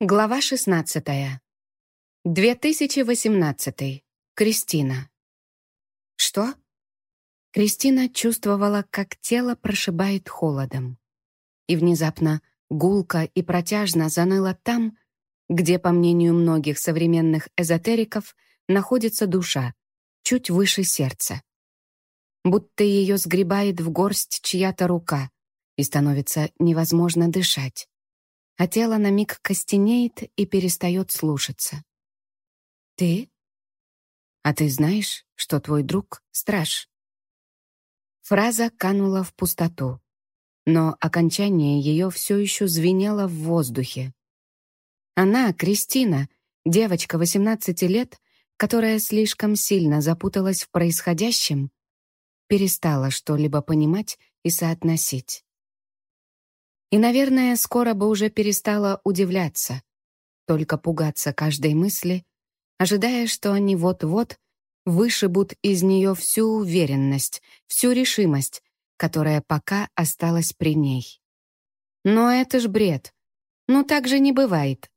Глава 16. 2018. Кристина. Что? Кристина чувствовала, как тело прошибает холодом. И внезапно гулко и протяжно заныло там, где, по мнению многих современных эзотериков, находится душа, чуть выше сердца. Будто ее сгребает в горсть чья-то рука, и становится невозможно дышать а тело на миг костенеет и перестает слушаться. «Ты? А ты знаешь, что твой друг — страж?» Фраза канула в пустоту, но окончание ее все еще звенело в воздухе. Она, Кристина, девочка 18 лет, которая слишком сильно запуталась в происходящем, перестала что-либо понимать и соотносить. И, наверное, скоро бы уже перестала удивляться, только пугаться каждой мысли, ожидая, что они вот-вот вышибут из нее всю уверенность, всю решимость, которая пока осталась при ней. Но это ж бред. Ну так же не бывает.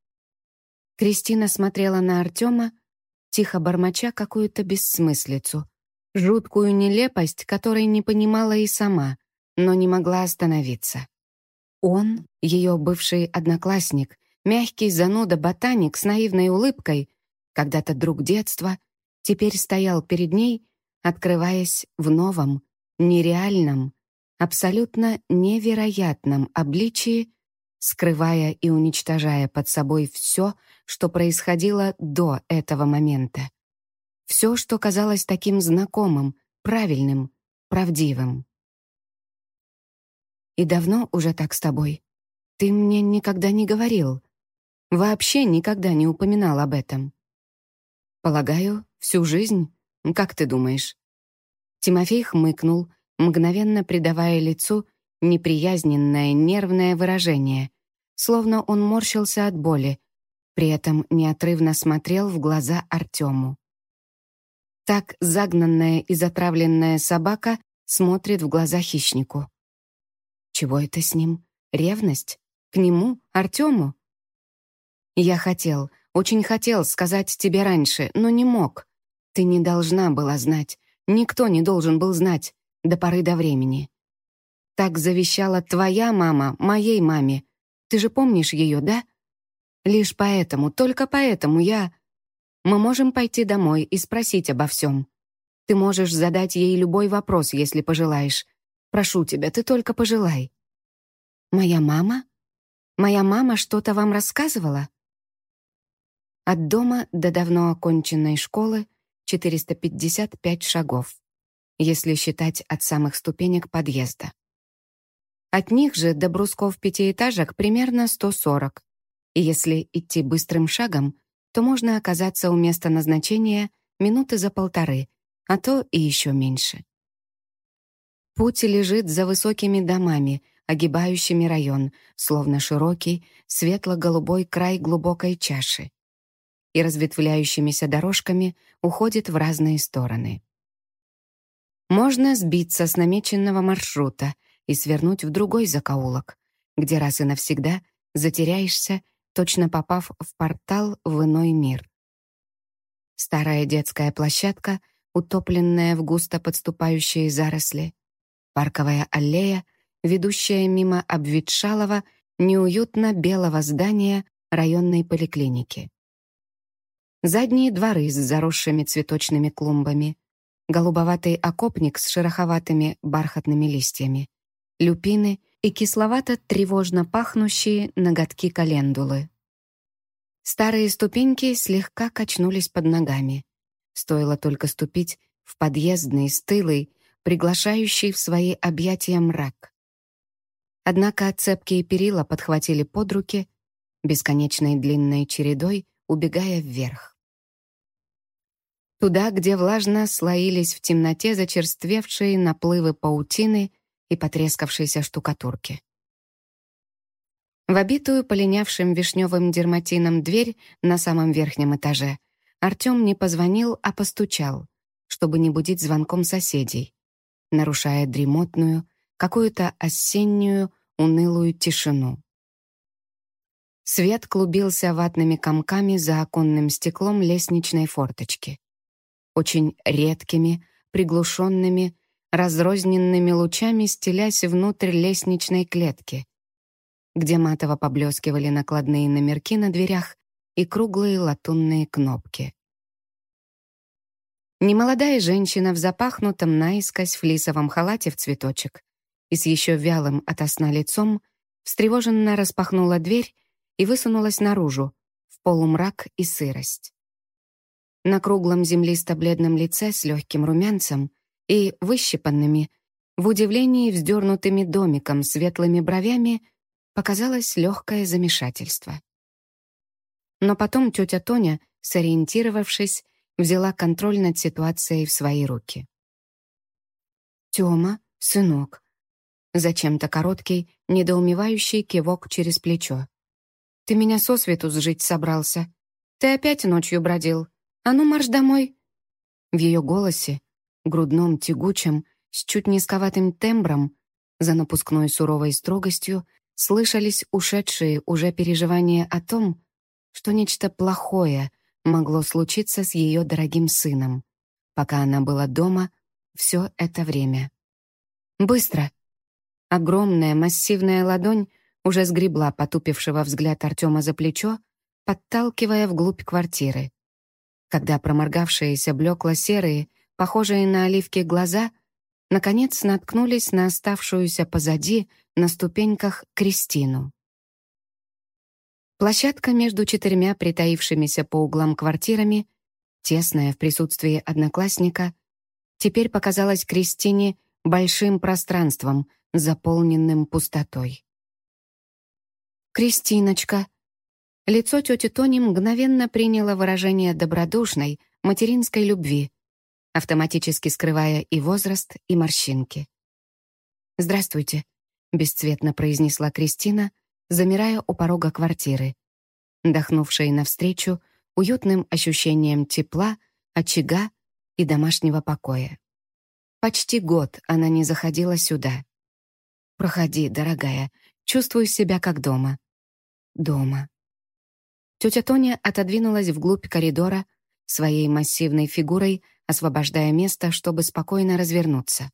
Кристина смотрела на Артема, тихо бормоча какую-то бессмыслицу, жуткую нелепость, которой не понимала и сама, но не могла остановиться. Он, ее бывший одноклассник, мягкий зануда-ботаник с наивной улыбкой, когда-то друг детства, теперь стоял перед ней, открываясь в новом, нереальном, абсолютно невероятном обличии, скрывая и уничтожая под собой все, что происходило до этого момента. Все, что казалось таким знакомым, правильным, правдивым. И давно уже так с тобой? Ты мне никогда не говорил. Вообще никогда не упоминал об этом. Полагаю, всю жизнь? Как ты думаешь? Тимофей хмыкнул, мгновенно придавая лицу неприязненное нервное выражение, словно он морщился от боли, при этом неотрывно смотрел в глаза Артему. Так загнанная и затравленная собака смотрит в глаза хищнику. Чего это с ним? Ревность? К нему? Артему? Я хотел, очень хотел сказать тебе раньше, но не мог. Ты не должна была знать. Никто не должен был знать до поры до времени. Так завещала твоя мама моей маме. Ты же помнишь ее, да? Лишь поэтому, только поэтому я... Мы можем пойти домой и спросить обо всем. Ты можешь задать ей любой вопрос, если пожелаешь. Прошу тебя, ты только пожелай». «Моя мама? Моя мама что-то вам рассказывала?» От дома до давно оконченной школы 455 шагов, если считать от самых ступенек подъезда. От них же до брусков пятиэтажек примерно 140, и если идти быстрым шагом, то можно оказаться у места назначения минуты за полторы, а то и еще меньше. Путь лежит за высокими домами, огибающими район, словно широкий, светло-голубой край глубокой чаши. И разветвляющимися дорожками уходит в разные стороны. Можно сбиться с намеченного маршрута и свернуть в другой закоулок, где раз и навсегда затеряешься, точно попав в портал в иной мир. Старая детская площадка, утопленная в густо подступающие заросли, Парковая аллея, ведущая мимо обветшалого, неуютно белого здания районной поликлиники. Задние дворы с заросшими цветочными клумбами, голубоватый окопник с шероховатыми бархатными листьями, люпины и кисловато-тревожно пахнущие ноготки календулы. Старые ступеньки слегка качнулись под ногами. Стоило только ступить в подъездный, стылый, приглашающий в свои объятия мрак. Однако цепкие перила подхватили под руки, бесконечной длинной чередой убегая вверх. Туда, где влажно слоились в темноте зачерствевшие наплывы паутины и потрескавшейся штукатурки. В обитую полинявшим вишневым дерматином дверь на самом верхнем этаже Артем не позвонил, а постучал, чтобы не будить звонком соседей нарушая дремотную, какую-то осеннюю, унылую тишину. Свет клубился ватными комками за оконным стеклом лестничной форточки. Очень редкими, приглушенными, разрозненными лучами стелясь внутрь лестничной клетки, где матово поблескивали накладные номерки на дверях и круглые латунные кнопки. Немолодая женщина в запахнутом наискось флисовом халате в цветочек и с еще вялым ото сна лицом встревоженно распахнула дверь и высунулась наружу, в полумрак и сырость. На круглом землисто-бледном лице с легким румянцем и выщипанными, в удивлении вздернутыми домиком светлыми бровями показалось легкое замешательство. Но потом тетя Тоня, сориентировавшись, взяла контроль над ситуацией в свои руки. «Тёма, сынок». Зачем-то короткий, недоумевающий кивок через плечо. «Ты меня сосвету сжить собрался. Ты опять ночью бродил. А ну, марш домой!» В ее голосе, грудном, тягучем, с чуть низковатым тембром, за напускной суровой строгостью, слышались ушедшие уже переживания о том, что нечто плохое могло случиться с ее дорогим сыном, пока она была дома все это время. «Быстро!» Огромная массивная ладонь уже сгребла потупившего взгляд Артема за плечо, подталкивая вглубь квартиры. Когда проморгавшиеся блекло-серые, похожие на оливки глаза, наконец наткнулись на оставшуюся позади на ступеньках Кристину. Площадка между четырьмя притаившимися по углам квартирами, тесная в присутствии одноклассника, теперь показалась Кристине большим пространством, заполненным пустотой. «Кристиночка!» Лицо тети Тони мгновенно приняло выражение добродушной, материнской любви, автоматически скрывая и возраст, и морщинки. «Здравствуйте», — бесцветно произнесла Кристина, замирая у порога квартиры, дохнувшей навстречу уютным ощущением тепла, очага и домашнего покоя. Почти год она не заходила сюда. «Проходи, дорогая, чувствую себя как дома». «Дома». Тетя Тоня отодвинулась вглубь коридора, своей массивной фигурой освобождая место, чтобы спокойно развернуться.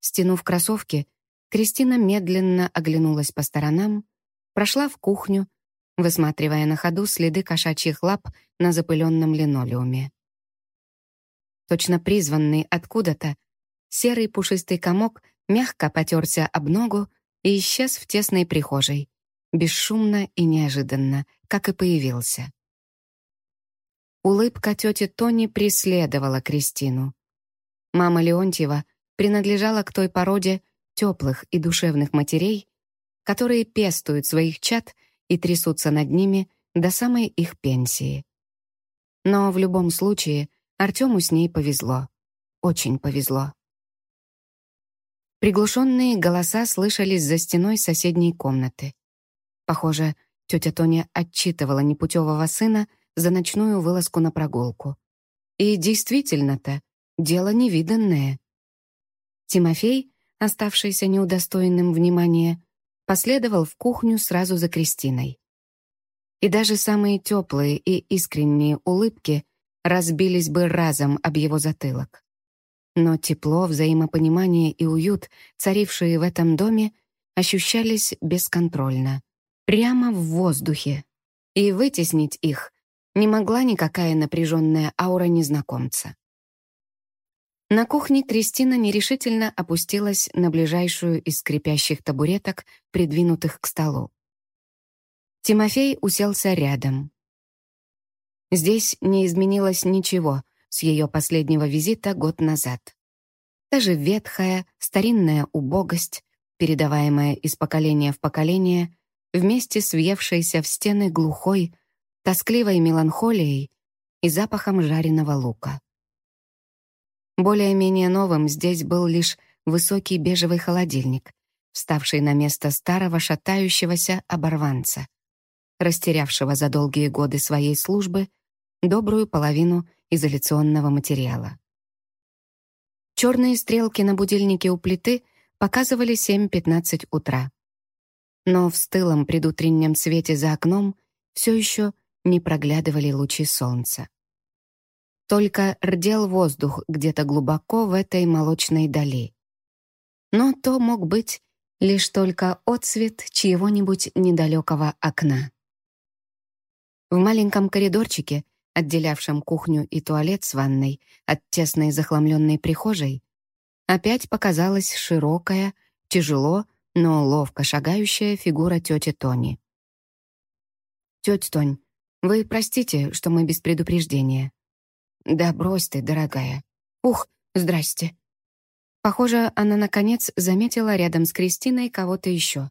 Стянув кроссовки, Кристина медленно оглянулась по сторонам, прошла в кухню, высматривая на ходу следы кошачьих лап на запыленном линолеуме. Точно призванный откуда-то, серый пушистый комок мягко потерся об ногу и исчез в тесной прихожей, бесшумно и неожиданно, как и появился. Улыбка тети Тони преследовала Кристину. Мама Леонтьева принадлежала к той породе, теплых и душевных матерей, которые пестуют своих чад и трясутся над ними до самой их пенсии. Но в любом случае Артему с ней повезло. Очень повезло. Приглушенные голоса слышались за стеной соседней комнаты. Похоже, тетя Тоня отчитывала непутевого сына за ночную вылазку на прогулку. И действительно-то, дело невиданное. Тимофей оставшийся неудостоенным внимания, последовал в кухню сразу за Кристиной. И даже самые теплые и искренние улыбки разбились бы разом об его затылок. Но тепло, взаимопонимание и уют, царившие в этом доме, ощущались бесконтрольно, прямо в воздухе. И вытеснить их не могла никакая напряженная аура незнакомца. На кухне Кристина нерешительно опустилась на ближайшую из скрипящих табуреток, придвинутых к столу. Тимофей уселся рядом. Здесь не изменилось ничего с ее последнего визита год назад. Та же ветхая, старинная убогость, передаваемая из поколения в поколение, вместе с въевшейся в стены глухой, тоскливой меланхолией и запахом жареного лука. Более-менее новым здесь был лишь высокий бежевый холодильник, вставший на место старого шатающегося оборванца, растерявшего за долгие годы своей службы добрую половину изоляционного материала. Черные стрелки на будильнике у плиты показывали 7.15 утра. но в стылом предутреннем свете за окном все еще не проглядывали лучи солнца. Только рдел воздух где-то глубоко в этой молочной дали. Но то мог быть лишь только отсвет чьего-нибудь недалекого окна. В маленьком коридорчике, отделявшем кухню и туалет с ванной от тесной захламленной прихожей, опять показалась широкая, тяжело, но ловко шагающая фигура тети Тони. «Тетя Тонь, вы простите, что мы без предупреждения». «Да брось ты, дорогая. Ух, здрасте». Похоже, она, наконец, заметила рядом с Кристиной кого-то еще.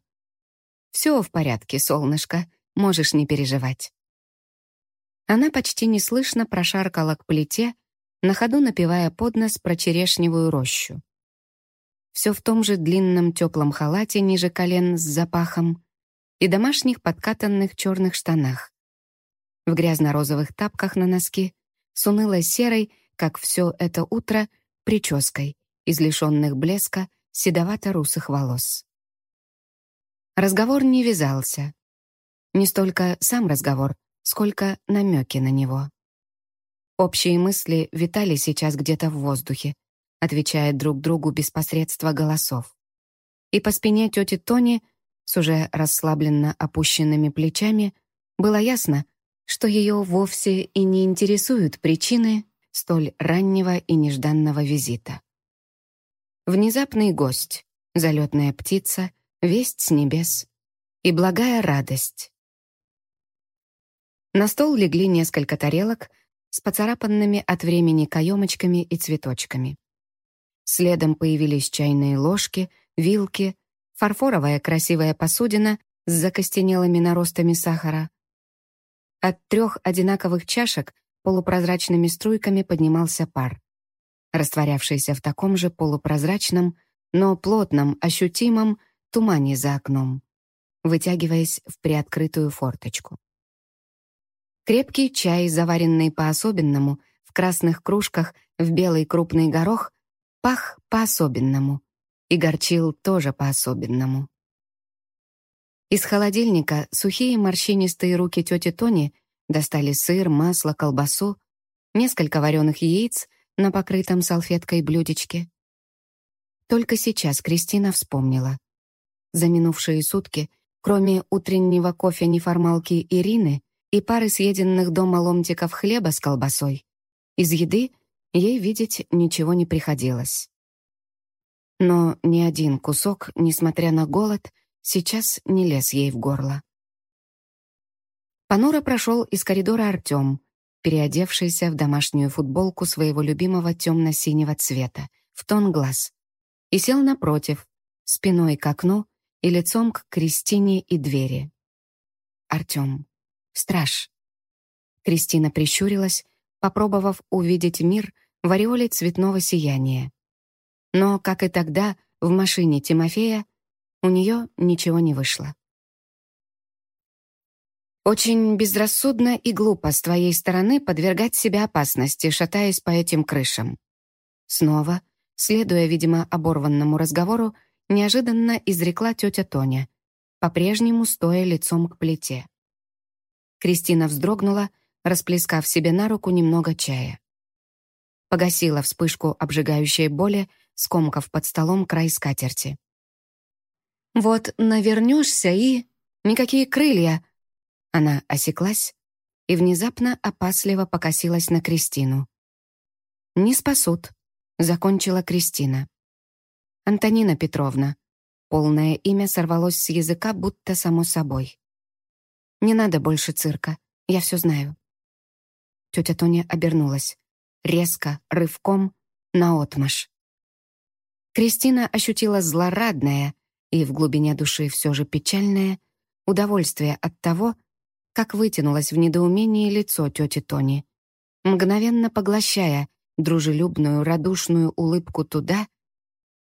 «Все в порядке, солнышко, можешь не переживать». Она почти неслышно прошаркала к плите, на ходу напевая под нос про черешневую рощу. Все в том же длинном теплом халате ниже колен с запахом и домашних подкатанных черных штанах. В грязно-розовых тапках на носки, с унылой серой, как все это утро, прической, из лишенных блеска седовато-русых волос. Разговор не вязался. Не столько сам разговор, сколько намеки на него. Общие мысли витали сейчас где-то в воздухе, отвечая друг другу без посредства голосов. И по спине тети Тони, с уже расслабленно опущенными плечами, было ясно, что ее вовсе и не интересуют причины столь раннего и нежданного визита. Внезапный гость, залетная птица, весть с небес и благая радость. На стол легли несколько тарелок с поцарапанными от времени каемочками и цветочками. Следом появились чайные ложки, вилки, фарфоровая красивая посудина с закостенелыми наростами сахара. От трех одинаковых чашек полупрозрачными струйками поднимался пар растворявшийся в таком же полупрозрачном, но плотном, ощутимом тумане за окном, вытягиваясь в приоткрытую форточку. Крепкий чай, заваренный по-особенному, в красных кружках, в белый крупный горох, пах по-особенному и горчил тоже по-особенному. Из холодильника сухие морщинистые руки тети Тони достали сыр, масло, колбасу, несколько вареных яиц на покрытом салфеткой блюдечке. Только сейчас Кристина вспомнила. За минувшие сутки, кроме утреннего кофе неформалки Ирины и пары съеденных дома ломтиков хлеба с колбасой, из еды ей видеть ничего не приходилось. Но ни один кусок, несмотря на голод, сейчас не лез ей в горло. Понуро прошел из коридора Артем, переодевшийся в домашнюю футболку своего любимого темно-синего цвета, в тон глаз, и сел напротив, спиной к окну и лицом к Кристине и двери. Артем. Страж. Кристина прищурилась, попробовав увидеть мир в ореоле цветного сияния. Но, как и тогда, в машине Тимофея у нее ничего не вышло. Очень безрассудно и глупо с твоей стороны подвергать себя опасности, шатаясь по этим крышам. Снова, следуя, видимо, оборванному разговору, неожиданно изрекла тетя Тоня, по-прежнему стоя лицом к плите. Кристина вздрогнула, расплескав себе на руку немного чая. Погасила вспышку обжигающей боли, скомкав под столом край скатерти. «Вот навернешься и... Никакие крылья!» Она осеклась и внезапно опасливо покосилась на Кристину. «Не спасут», — закончила Кристина. «Антонина Петровна». Полное имя сорвалось с языка, будто само собой. «Не надо больше цирка, я все знаю». Тетя Тоня обернулась. Резко, рывком, наотмашь. Кристина ощутила злорадное и в глубине души все же печальное удовольствие от того, как вытянулось в недоумении лицо тети Тони, мгновенно поглощая дружелюбную, радушную улыбку туда,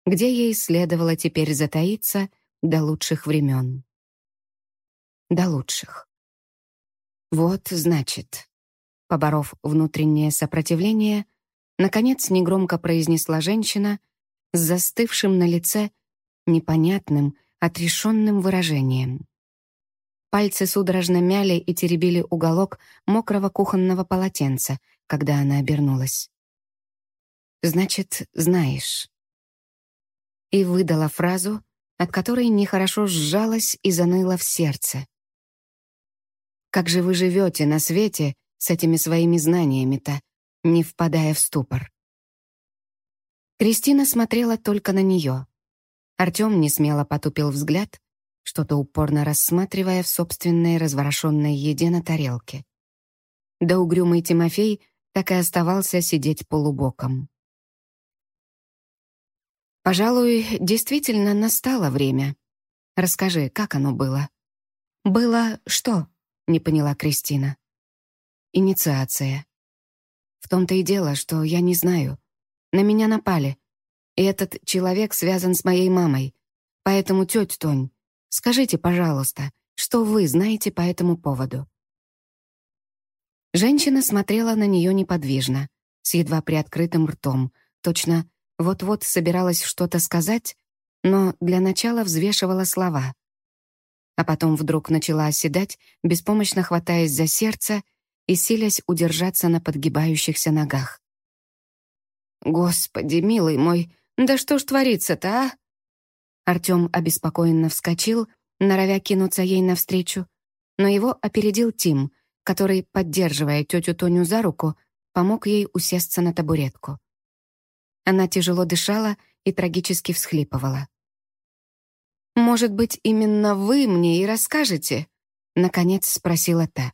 где ей следовало теперь затаиться до лучших времен. До лучших. Вот, значит, поборов внутреннее сопротивление, наконец негромко произнесла женщина с застывшим на лице непонятным, отрешенным выражением. Пальцы судорожно мяли и теребили уголок мокрого кухонного полотенца, когда она обернулась. «Значит, знаешь». И выдала фразу, от которой нехорошо сжалась и заныла в сердце. «Как же вы живете на свете с этими своими знаниями-то, не впадая в ступор?» Кристина смотрела только на нее. Артем несмело потупил взгляд, что-то упорно рассматривая в собственной разворошенной еде на тарелке. Да угрюмый Тимофей так и оставался сидеть полубоком. «Пожалуй, действительно настало время. Расскажи, как оно было?» «Было что?» — не поняла Кристина. «Инициация. В том-то и дело, что я не знаю. На меня напали. И этот человек связан с моей мамой. Поэтому, тетя Тонь, Скажите, пожалуйста, что вы знаете по этому поводу?» Женщина смотрела на нее неподвижно, с едва приоткрытым ртом, точно вот-вот собиралась что-то сказать, но для начала взвешивала слова. А потом вдруг начала оседать, беспомощно хватаясь за сердце и силясь удержаться на подгибающихся ногах. «Господи, милый мой, да что ж творится-то, а?» Артем обеспокоенно вскочил, норовя кинуться ей навстречу, но его опередил Тим, который, поддерживая тетю Тоню за руку, помог ей усесться на табуретку. Она тяжело дышала и трагически всхлипывала. «Может быть, именно вы мне и расскажете?» — наконец спросила та.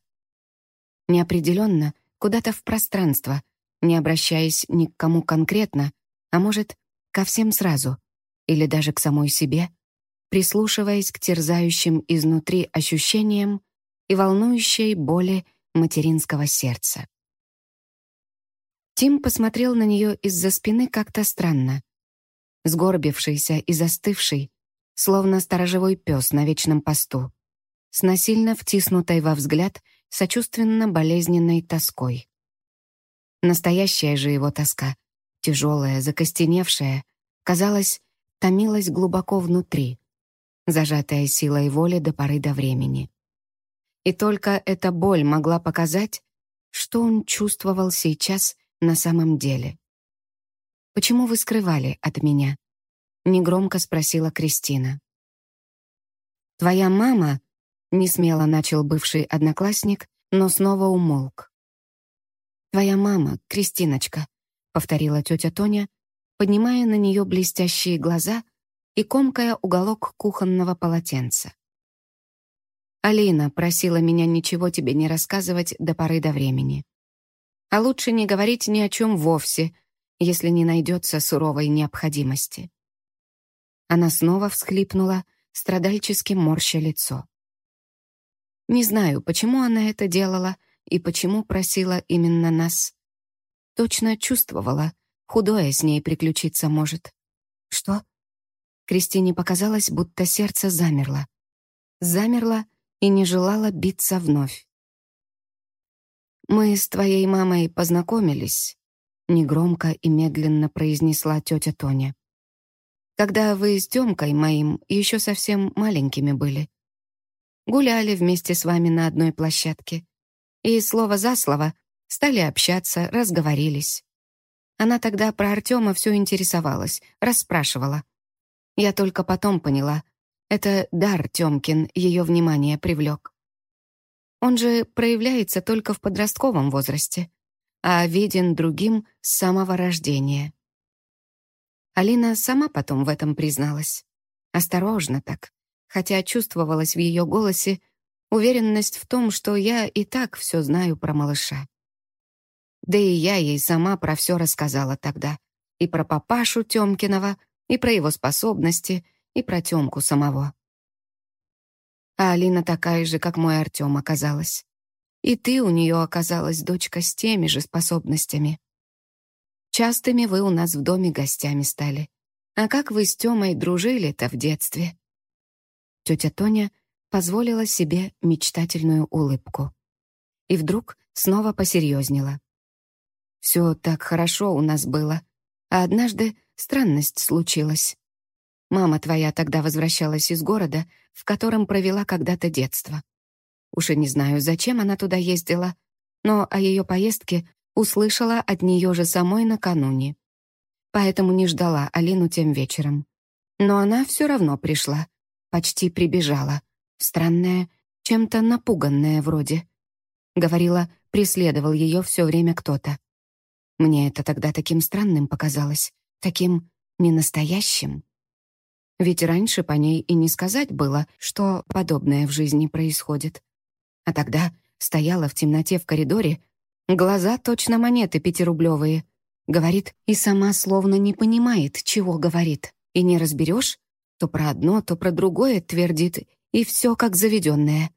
Неопределенно, куда-то в пространство, не обращаясь ни к кому конкретно, а может, ко всем сразу — или даже к самой себе, прислушиваясь к терзающим изнутри ощущениям и волнующей боли материнского сердца. Тим посмотрел на нее из-за спины как-то странно. Сгорбившийся и застывший, словно сторожевой пес на вечном посту, с насильно втиснутой во взгляд сочувственно-болезненной тоской. Настоящая же его тоска, тяжелая, закостеневшая, казалась томилась глубоко внутри, зажатая силой воли до поры до времени. И только эта боль могла показать, что он чувствовал сейчас на самом деле. «Почему вы скрывали от меня?» — негромко спросила Кристина. «Твоя мама...» — несмело начал бывший одноклассник, но снова умолк. «Твоя мама, Кристиночка», — повторила тетя Тоня, поднимая на нее блестящие глаза и комкая уголок кухонного полотенца. Алина просила меня ничего тебе не рассказывать до поры до времени. А лучше не говорить ни о чем вовсе, если не найдется суровой необходимости. Она снова всхлипнула, страдальчески морща лицо. Не знаю, почему она это делала и почему просила именно нас. Точно чувствовала, Худое с ней приключиться может. Что? Кристине показалось, будто сердце замерло. Замерло и не желало биться вновь. «Мы с твоей мамой познакомились», — негромко и медленно произнесла тетя Тоня. «Когда вы с Тёмкой моим еще совсем маленькими были. Гуляли вместе с вами на одной площадке. И слово за слово стали общаться, разговорились. Она тогда про Артема все интересовалась, расспрашивала. Я только потом поняла. Это дар Тёмкин ее внимание привлек. Он же проявляется только в подростковом возрасте, а виден другим с самого рождения. Алина сама потом в этом призналась. Осторожно так, хотя чувствовалась в ее голосе уверенность в том, что я и так все знаю про малыша. Да и я ей сама про все рассказала тогда. И про папашу Тёмкинова, и про его способности, и про Тёмку самого. А Алина такая же, как мой Артём оказалась. И ты у неё оказалась дочка с теми же способностями. Частыми вы у нас в доме гостями стали. А как вы с Тёмой дружили-то в детстве?» Тётя Тоня позволила себе мечтательную улыбку. И вдруг снова посерьезнела. Все так хорошо у нас было, а однажды странность случилась. Мама твоя тогда возвращалась из города, в котором провела когда-то детство. Уж и не знаю, зачем она туда ездила, но о ее поездке услышала от нее же самой накануне. Поэтому не ждала Алину тем вечером. Но она все равно пришла, почти прибежала. Странная, чем-то напуганная вроде. Говорила, преследовал ее все время кто-то. Мне это тогда таким странным показалось, таким ненастоящим. Ведь раньше по ней и не сказать было, что подобное в жизни происходит. А тогда стояла в темноте в коридоре, глаза точно монеты пятирублевые. Говорит и сама словно не понимает, чего говорит. И не разберешь, то про одно, то про другое твердит, и все как заведенное.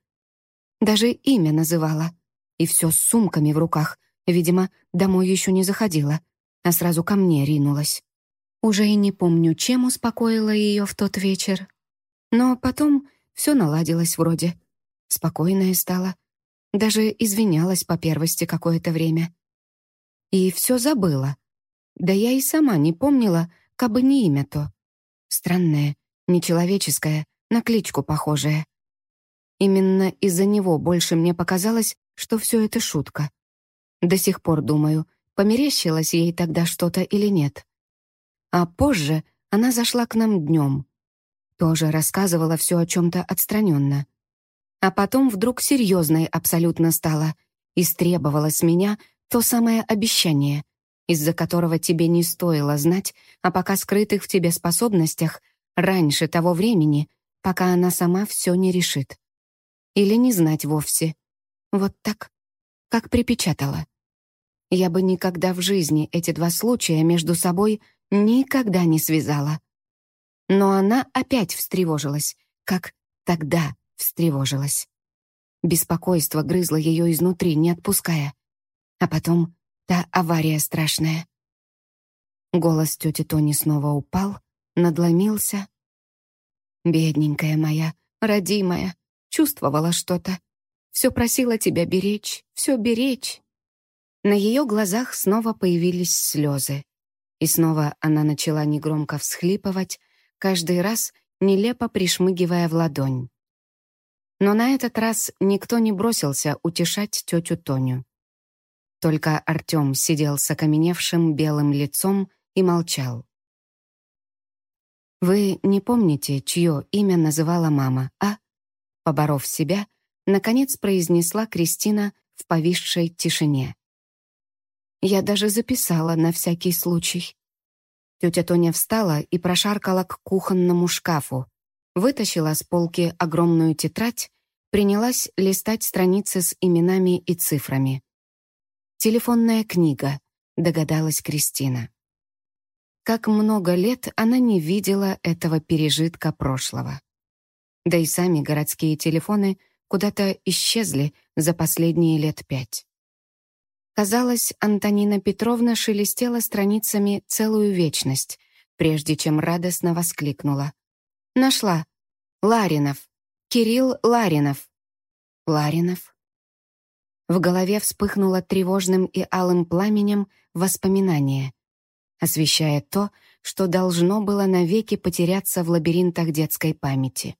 Даже имя называла. И все с сумками в руках. Видимо, домой еще не заходила, а сразу ко мне ринулась. Уже и не помню, чем успокоила ее в тот вечер. Но потом все наладилось вроде. Спокойная стала. Даже извинялась по первости какое-то время. И все забыла. Да я и сама не помнила, кабы не имя то. Странное, нечеловеческое, на кличку похожее. Именно из-за него больше мне показалось, что все это шутка. До сих пор думаю, померещилось ей тогда что-то или нет. А позже она зашла к нам днем. Тоже рассказывала все о чем-то отстраненно. А потом вдруг серьезной абсолютно стала. Истребовала с меня то самое обещание, из-за которого тебе не стоило знать о пока скрытых в тебе способностях раньше того времени, пока она сама все не решит. Или не знать вовсе. Вот так, как припечатала. Я бы никогда в жизни эти два случая между собой никогда не связала. Но она опять встревожилась, как тогда встревожилась. Беспокойство грызло ее изнутри, не отпуская. А потом та авария страшная. Голос тети Тони снова упал, надломился. «Бедненькая моя, родимая, чувствовала что-то. Все просила тебя беречь, все беречь». На ее глазах снова появились слезы. И снова она начала негромко всхлипывать, каждый раз нелепо пришмыгивая в ладонь. Но на этот раз никто не бросился утешать тетю Тоню. Только Артем сидел с окаменевшим белым лицом и молчал. «Вы не помните, чье имя называла мама, а?» Поборов себя, наконец произнесла Кристина в повисшей тишине. Я даже записала на всякий случай. Тетя Тоня встала и прошаркала к кухонному шкафу, вытащила с полки огромную тетрадь, принялась листать страницы с именами и цифрами. «Телефонная книга», — догадалась Кристина. Как много лет она не видела этого пережитка прошлого. Да и сами городские телефоны куда-то исчезли за последние лет пять. Казалось, Антонина Петровна шелестела страницами целую вечность, прежде чем радостно воскликнула. «Нашла! Ларинов! Кирилл Ларинов!» «Ларинов?» В голове вспыхнуло тревожным и алым пламенем воспоминание, освещая то, что должно было навеки потеряться в лабиринтах детской памяти.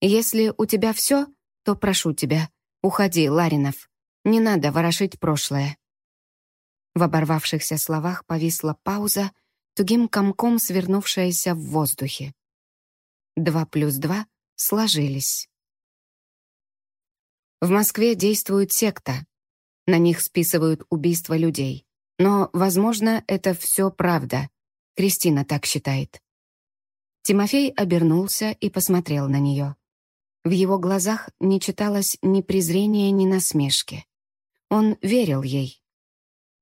«Если у тебя все, то прошу тебя, уходи, Ларинов», не надо ворошить прошлое». В оборвавшихся словах повисла пауза, тугим комком свернувшаяся в воздухе. Два плюс два сложились. В Москве действует секта. На них списывают убийство людей. Но, возможно, это все правда. Кристина так считает. Тимофей обернулся и посмотрел на нее. В его глазах не читалось ни презрения, ни насмешки. Он верил ей.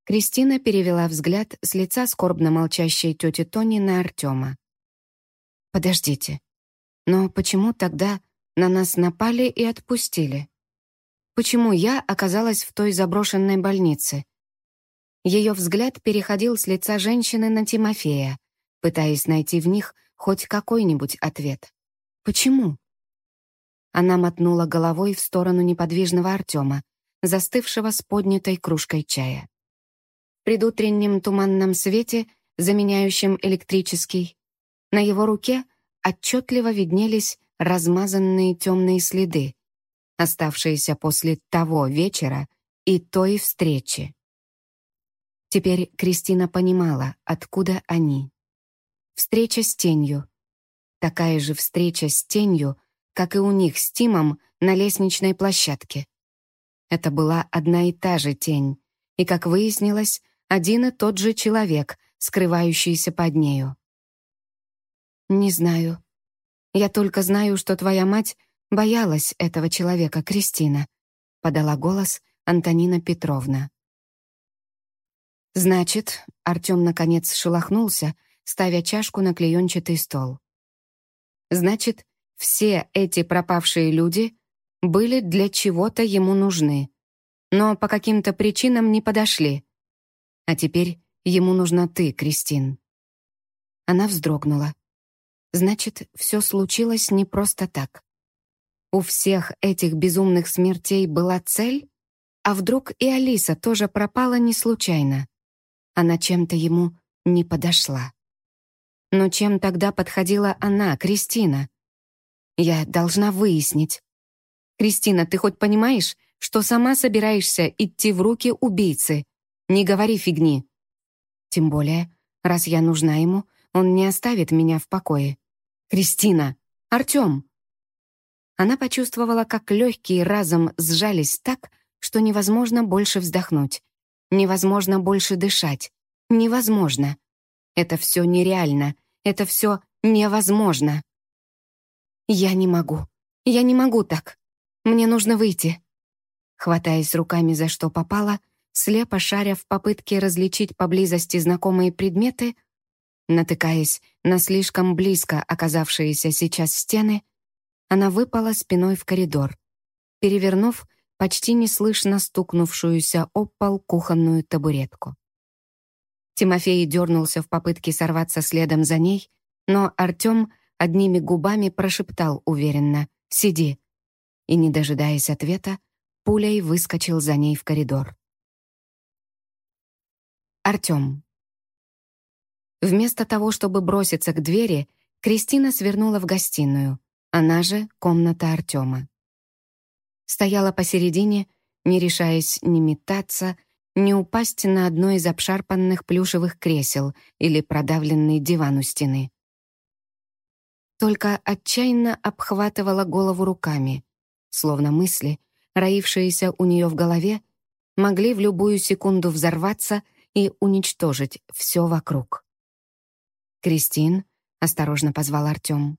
Кристина перевела взгляд с лица скорбно молчащей тети Тони на Артема. «Подождите, но почему тогда на нас напали и отпустили? Почему я оказалась в той заброшенной больнице?» Ее взгляд переходил с лица женщины на Тимофея, пытаясь найти в них хоть какой-нибудь ответ. «Почему?» Она мотнула головой в сторону неподвижного Артема, застывшего с поднятой кружкой чая. В предутреннем туманном свете, заменяющем электрический, на его руке отчетливо виднелись размазанные темные следы, оставшиеся после того вечера и той встречи. Теперь Кристина понимала, откуда они. Встреча с тенью. Такая же встреча с тенью, как и у них с Тимом на лестничной площадке. Это была одна и та же тень, и, как выяснилось, один и тот же человек, скрывающийся под нею. «Не знаю. Я только знаю, что твоя мать боялась этого человека, Кристина», — подала голос Антонина Петровна. «Значит», — Артем наконец шелохнулся, ставя чашку на клеенчатый стол. «Значит, все эти пропавшие люди были для чего-то ему нужны, но по каким-то причинам не подошли. А теперь ему нужна ты, Кристин». Она вздрогнула. Значит, все случилось не просто так. У всех этих безумных смертей была цель? А вдруг и Алиса тоже пропала не случайно? Она чем-то ему не подошла. Но чем тогда подходила она, Кристина? Я должна выяснить. Кристина, ты хоть понимаешь, что сама собираешься идти в руки убийцы? Не говори фигни. Тем более, раз я нужна ему, он не оставит меня в покое. Кристина! Артем!» Она почувствовала, как легкие разом сжались так, что невозможно больше вздохнуть. Невозможно больше дышать. Невозможно. Это все нереально. Это все невозможно. Я не могу. Я не могу так. Мне нужно выйти. Хватаясь руками за что попало, слепо шаря в попытке различить поблизости знакомые предметы, Натыкаясь на слишком близко оказавшиеся сейчас стены, она выпала спиной в коридор, перевернув почти неслышно стукнувшуюся об пол кухонную табуретку. Тимофей дернулся в попытке сорваться следом за ней, но Артем одними губами прошептал уверенно «Сиди!» И, не дожидаясь ответа, пулей выскочил за ней в коридор. Артем. Вместо того, чтобы броситься к двери, Кристина свернула в гостиную, она же комната Артема. Стояла посередине, не решаясь ни метаться, ни упасть на одно из обшарпанных плюшевых кресел или продавленный диван у стены. Только отчаянно обхватывала голову руками, словно мысли, роившиеся у нее в голове, могли в любую секунду взорваться и уничтожить все вокруг. «Кристин», — осторожно позвал Артем.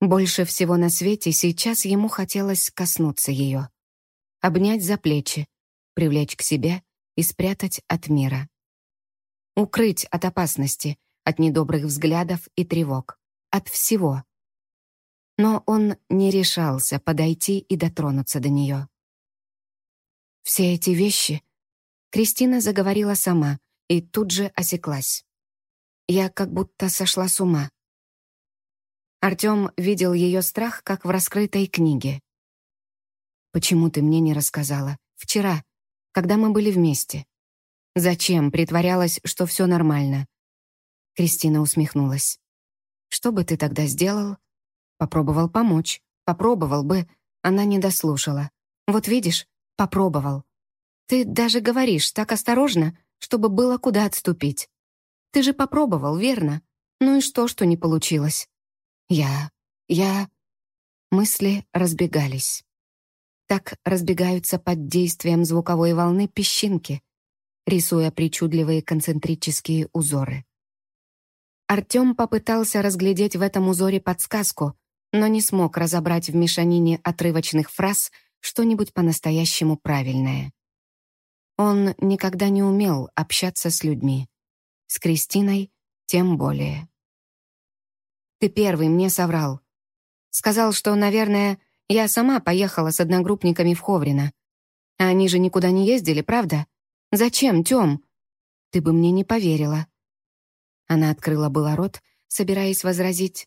Больше всего на свете сейчас ему хотелось коснуться ее, обнять за плечи, привлечь к себе и спрятать от мира. Укрыть от опасности, от недобрых взглядов и тревог, от всего. Но он не решался подойти и дотронуться до нее. Все эти вещи Кристина заговорила сама и тут же осеклась. Я как будто сошла с ума. Артём видел её страх, как в раскрытой книге. «Почему ты мне не рассказала? Вчера, когда мы были вместе. Зачем притворялась, что всё нормально?» Кристина усмехнулась. «Что бы ты тогда сделал?» «Попробовал помочь. Попробовал бы». Она не дослушала. «Вот видишь, попробовал. Ты даже говоришь так осторожно, чтобы было куда отступить. Ты же попробовал, верно? Ну и что, что не получилось? Я... я... Мысли разбегались. Так разбегаются под действием звуковой волны песчинки, рисуя причудливые концентрические узоры. Артем попытался разглядеть в этом узоре подсказку, но не смог разобрать в мешанине отрывочных фраз что-нибудь по-настоящему правильное. Он никогда не умел общаться с людьми. С Кристиной тем более. Ты первый мне соврал. Сказал, что, наверное, я сама поехала с одногруппниками в Ховрино. А они же никуда не ездили, правда? Зачем, Тём? Ты бы мне не поверила. Она открыла было рот, собираясь возразить,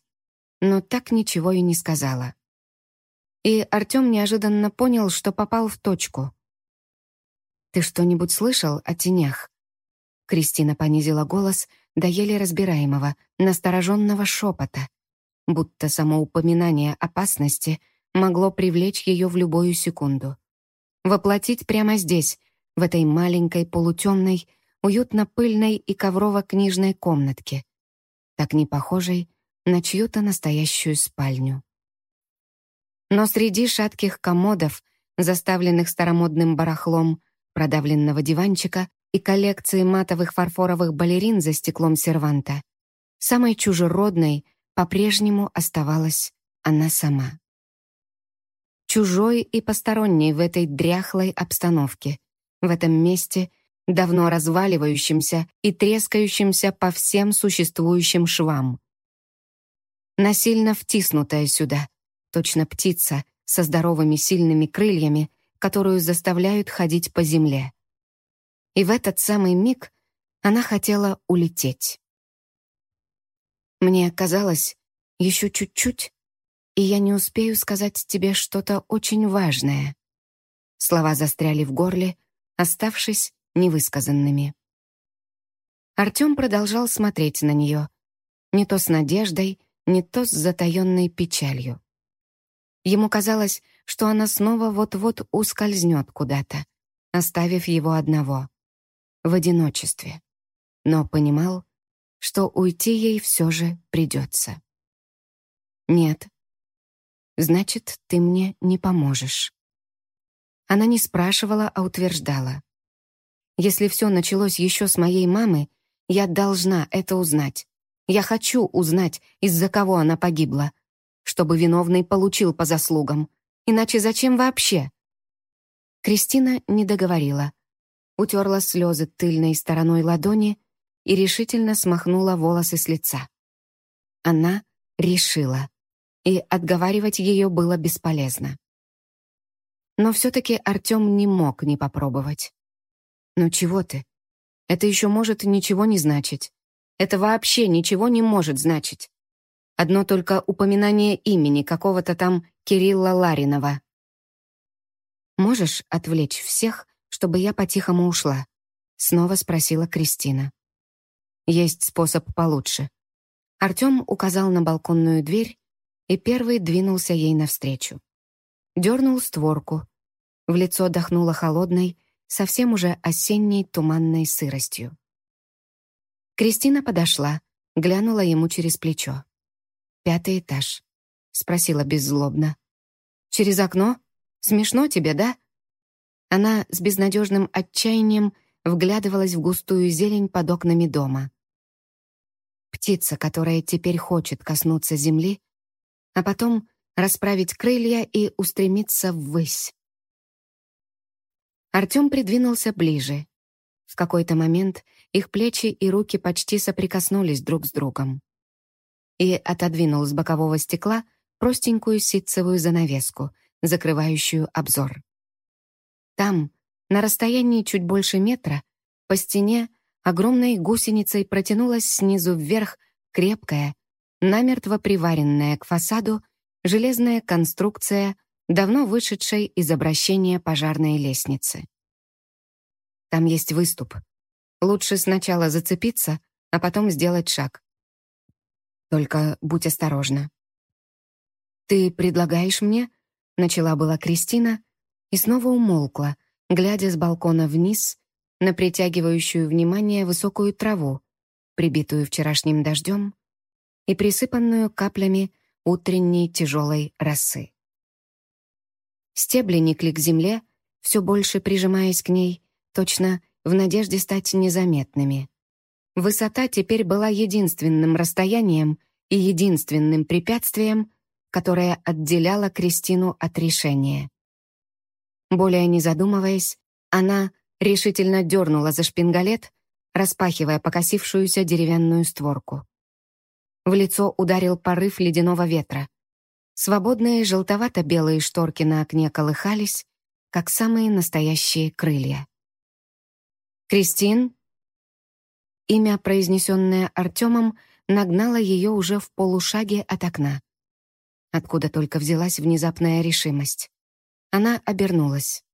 но так ничего и не сказала. И Артём неожиданно понял, что попал в точку. «Ты что-нибудь слышал о тенях?» Кристина понизила голос до еле разбираемого, настороженного шепота, будто само упоминание опасности могло привлечь ее в любую секунду. Воплотить прямо здесь, в этой маленькой полутемной, уютно пыльной и коврово-книжной комнатке, так не похожей на чью-то настоящую спальню. Но среди шатких комодов, заставленных старомодным барахлом, продавленного диванчика и коллекции матовых фарфоровых балерин за стеклом серванта, самой чужеродной по-прежнему оставалась она сама. Чужой и посторонней в этой дряхлой обстановке, в этом месте, давно разваливающемся и трескающемся по всем существующим швам. Насильно втиснутая сюда, точно птица со здоровыми сильными крыльями, которую заставляют ходить по земле. И в этот самый миг она хотела улететь. Мне казалось, еще чуть-чуть, и я не успею сказать тебе что-то очень важное. Слова застряли в горле, оставшись невысказанными. Артем продолжал смотреть на нее, не то с надеждой, не то с затаенной печалью. Ему казалось, что она снова вот-вот ускользнет куда-то, оставив его одного, в одиночестве. Но понимал, что уйти ей все же придется. «Нет. Значит, ты мне не поможешь». Она не спрашивала, а утверждала. «Если все началось еще с моей мамы, я должна это узнать. Я хочу узнать, из-за кого она погибла, чтобы виновный получил по заслугам. Иначе зачем вообще? Кристина не договорила. Утерла слезы тыльной стороной ладони и решительно смахнула волосы с лица. Она решила, и отговаривать ее было бесполезно. Но все-таки Артем не мог не попробовать. «Ну чего ты? Это еще может ничего не значить. Это вообще ничего не может значить. Одно только упоминание имени какого-то там Кирилла Ларинова. «Можешь отвлечь всех, чтобы я по-тихому ушла?» — снова спросила Кристина. «Есть способ получше». Артем указал на балконную дверь и первый двинулся ей навстречу. Дернул створку. В лицо дохнуло холодной, совсем уже осенней туманной сыростью. Кристина подошла, глянула ему через плечо. «Пятый этаж», — спросила беззлобно. «Через окно? Смешно тебе, да?» Она с безнадежным отчаянием вглядывалась в густую зелень под окнами дома. Птица, которая теперь хочет коснуться земли, а потом расправить крылья и устремиться ввысь. Артем придвинулся ближе. В какой-то момент их плечи и руки почти соприкоснулись друг с другом и отодвинул с бокового стекла простенькую ситцевую занавеску, закрывающую обзор. Там, на расстоянии чуть больше метра, по стене огромной гусеницей протянулась снизу вверх крепкая, намертво приваренная к фасаду железная конструкция, давно вышедшей из обращения пожарной лестницы. Там есть выступ. Лучше сначала зацепиться, а потом сделать шаг. Только будь осторожна». «Ты предлагаешь мне?» — начала была Кристина и снова умолкла, глядя с балкона вниз на притягивающую внимание высокую траву, прибитую вчерашним дождем и присыпанную каплями утренней тяжелой росы. Стебли никли к земле, все больше прижимаясь к ней, точно в надежде стать незаметными. Высота теперь была единственным расстоянием и единственным препятствием, которое отделяло Кристину от решения. Более не задумываясь, она решительно дернула за шпингалет, распахивая покосившуюся деревянную створку. В лицо ударил порыв ледяного ветра. Свободные желтовато-белые шторки на окне колыхались, как самые настоящие крылья. «Кристин?» Имя, произнесенное Артемом, нагнало ее уже в полушаге от окна. Откуда только взялась внезапная решимость. Она обернулась.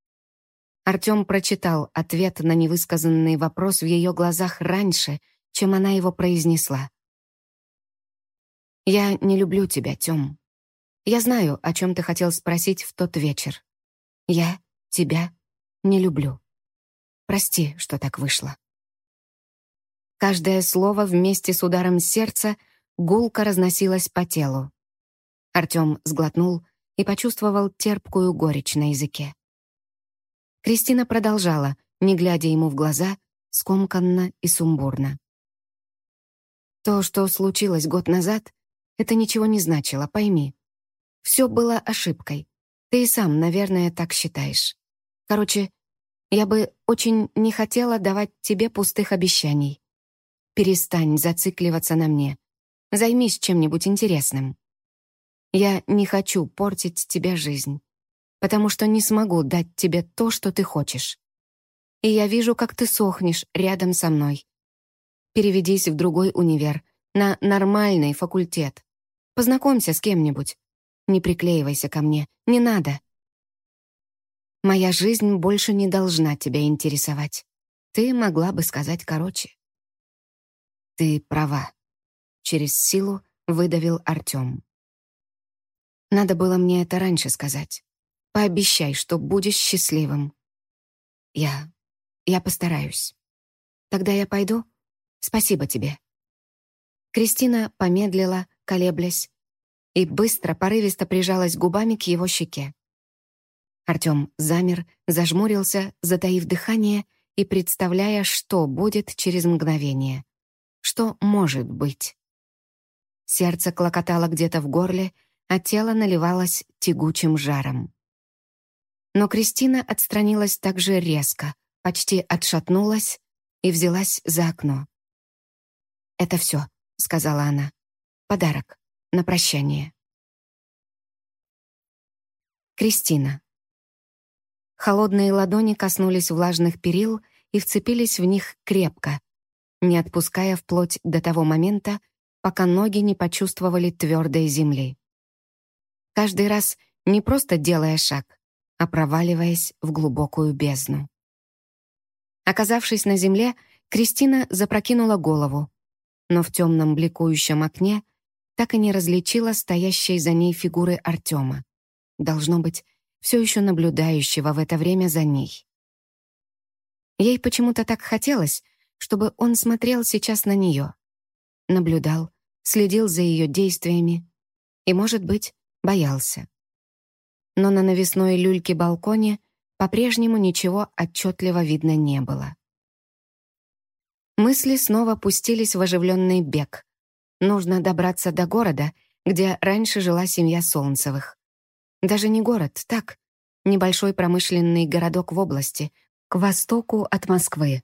Артем прочитал ответ на невысказанный вопрос в ее глазах раньше, чем она его произнесла. «Я не люблю тебя, Тём. Я знаю, о чем ты хотел спросить в тот вечер. Я тебя не люблю. Прости, что так вышло». Каждое слово вместе с ударом сердца гулко разносилось по телу. Артём сглотнул и почувствовал терпкую горечь на языке. Кристина продолжала, не глядя ему в глаза, скомканно и сумбурно. То, что случилось год назад, это ничего не значило, пойми. Все было ошибкой. Ты и сам, наверное, так считаешь. Короче, я бы очень не хотела давать тебе пустых обещаний. Перестань зацикливаться на мне. Займись чем-нибудь интересным. Я не хочу портить тебе жизнь, потому что не смогу дать тебе то, что ты хочешь. И я вижу, как ты сохнешь рядом со мной. Переведись в другой универ, на нормальный факультет. Познакомься с кем-нибудь. Не приклеивайся ко мне, не надо. Моя жизнь больше не должна тебя интересовать. Ты могла бы сказать короче. Ты права. Через силу выдавил Артем. Надо было мне это раньше сказать. Пообещай, что будешь счастливым. Я... я постараюсь. Тогда я пойду? Спасибо тебе. Кристина помедлила, колеблясь, и быстро, порывисто прижалась губами к его щеке. Артем замер, зажмурился, затаив дыхание и представляя, что будет через мгновение. Что может быть. Сердце клокотало где-то в горле, а тело наливалось тягучим жаром. Но Кристина отстранилась так же резко, почти отшатнулась и взялась за окно. «Это все», — сказала она. «Подарок. На прощание». Кристина. Холодные ладони коснулись влажных перил и вцепились в них крепко, не отпуская вплоть до того момента, пока ноги не почувствовали твердой земли. Каждый раз не просто делая шаг, а проваливаясь в глубокую бездну. Оказавшись на земле, Кристина запрокинула голову, но в темном бликующем окне так и не различила стоящей за ней фигуры Артема. Должно быть, все еще наблюдающего в это время за ней. Ей почему-то так хотелось, чтобы он смотрел сейчас на нее. Наблюдал, следил за ее действиями и, может быть, боялся. Но на навесной люльке балконе по-прежнему ничего отчетливо видно не было. Мысли снова пустились в оживленный бег. Нужно добраться до города, где раньше жила семья Солнцевых. Даже не город, так, небольшой промышленный городок в области, к востоку от Москвы.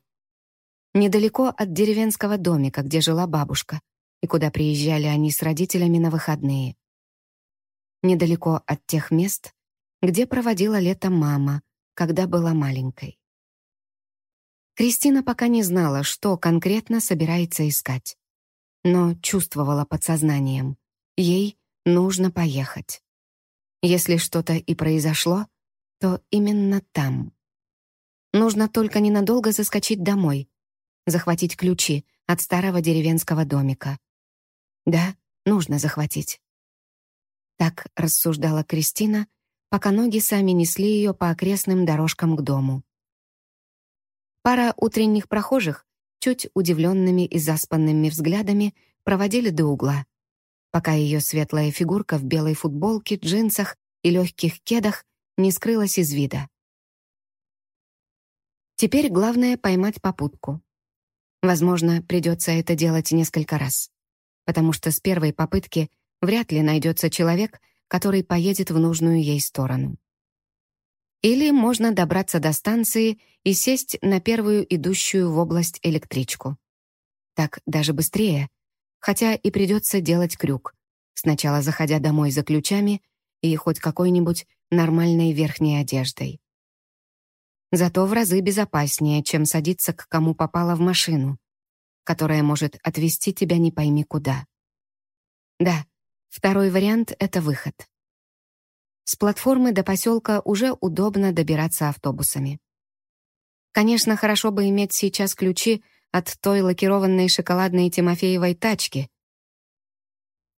Недалеко от деревенского домика, где жила бабушка, и куда приезжали они с родителями на выходные. Недалеко от тех мест, где проводила лето мама, когда была маленькой. Кристина пока не знала, что конкретно собирается искать, но чувствовала подсознанием. Ей нужно поехать. Если что-то и произошло, то именно там. Нужно только ненадолго заскочить домой, захватить ключи от старого деревенского домика. Да, нужно захватить. Так рассуждала Кристина, пока ноги сами несли ее по окрестным дорожкам к дому. Пара утренних прохожих, чуть удивленными и заспанными взглядами, проводили до угла, пока ее светлая фигурка в белой футболке, джинсах и легких кедах не скрылась из вида. Теперь главное — поймать попутку. Возможно, придется это делать несколько раз, потому что с первой попытки вряд ли найдется человек, который поедет в нужную ей сторону. Или можно добраться до станции и сесть на первую идущую в область электричку. Так даже быстрее, хотя и придется делать крюк, сначала заходя домой за ключами и хоть какой-нибудь нормальной верхней одеждой. Зато в разы безопаснее, чем садиться к кому попало в машину, которая может отвезти тебя не пойми куда. Да, второй вариант — это выход. С платформы до поселка уже удобно добираться автобусами. Конечно, хорошо бы иметь сейчас ключи от той лакированной шоколадной Тимофеевой тачки.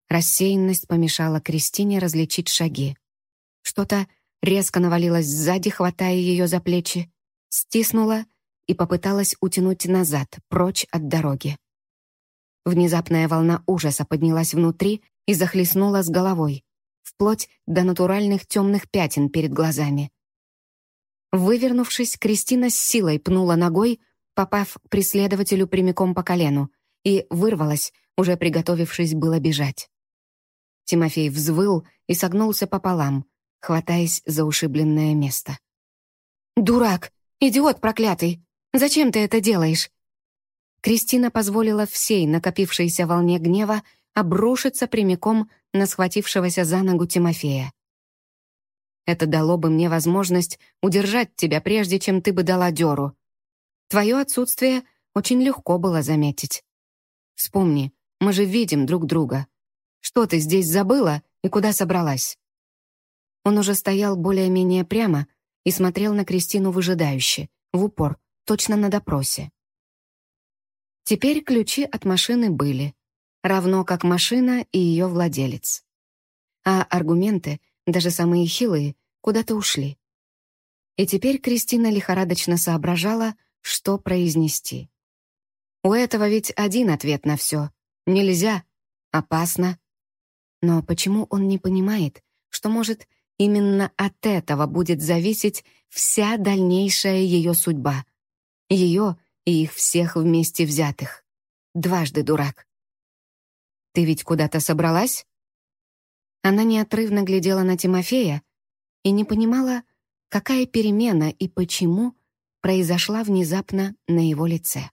Рассеянность помешала Кристине различить шаги. Что-то резко навалилось сзади, хватая ее за плечи, стиснула и попыталась утянуть назад, прочь от дороги. Внезапная волна ужаса поднялась внутри и захлестнула с головой, вплоть до натуральных темных пятен перед глазами. Вывернувшись, Кристина с силой пнула ногой, попав преследователю прямиком по колену, и вырвалась, уже приготовившись было бежать. Тимофей взвыл и согнулся пополам, хватаясь за ушибленное место. «Дурак! Идиот проклятый! Зачем ты это делаешь?» Кристина позволила всей накопившейся волне гнева обрушиться прямиком на схватившегося за ногу Тимофея. Это дало бы мне возможность удержать тебя, прежде чем ты бы дала дёру. Твое отсутствие очень легко было заметить. Вспомни, мы же видим друг друга. Что ты здесь забыла и куда собралась?» Он уже стоял более-менее прямо и смотрел на Кристину выжидающе, в упор, точно на допросе. Теперь ключи от машины были, равно как машина и ее владелец. А аргументы, даже самые хилые, куда-то ушли. И теперь Кристина лихорадочно соображала, что произнести. У этого ведь один ответ на все. Нельзя. Опасно. Но почему он не понимает, что, может, именно от этого будет зависеть вся дальнейшая ее судьба? Ее и их всех вместе взятых. Дважды дурак. «Ты ведь куда-то собралась?» Она неотрывно глядела на Тимофея и не понимала, какая перемена и почему произошла внезапно на его лице.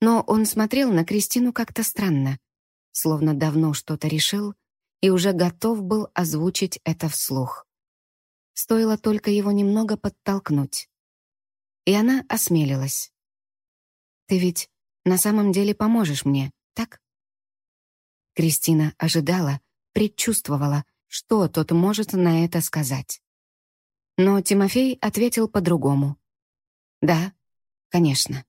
Но он смотрел на Кристину как-то странно, словно давно что-то решил и уже готов был озвучить это вслух. Стоило только его немного подтолкнуть. И она осмелилась. «Ты ведь на самом деле поможешь мне, так?» Кристина ожидала, предчувствовала, что тот может на это сказать. Но Тимофей ответил по-другому. «Да, конечно».